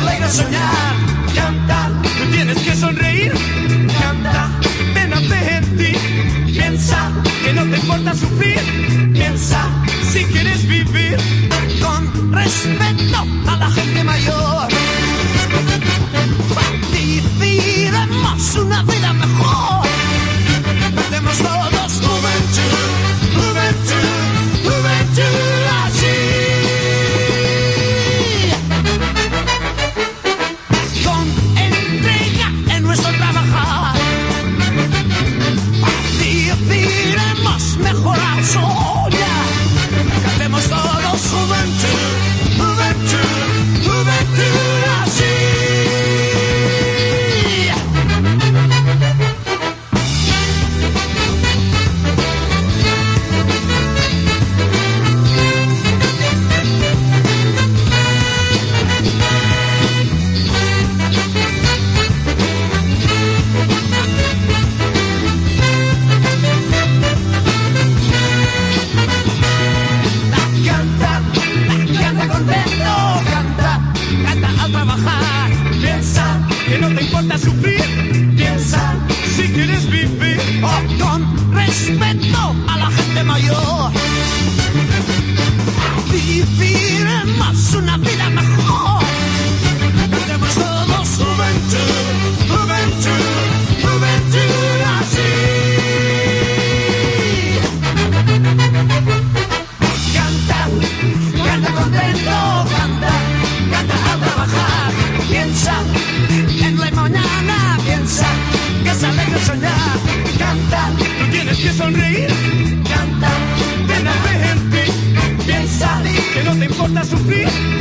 alegre soñar. Canta, tú tienes que sonreír. Canta, ven a en ti. Piensa que no te importa sufrir. Piensa si quieres vivir con respeto quieres vivir oh, con respeto a la gente mayor. Viviremos una vida mejor. Cantemos todos juventud, juventud, juventud así. Canta, canta contento, canta, canta al trabajar. Piensa que sonreír. Canta, ven a ti. Piensa que no te importa sufrir.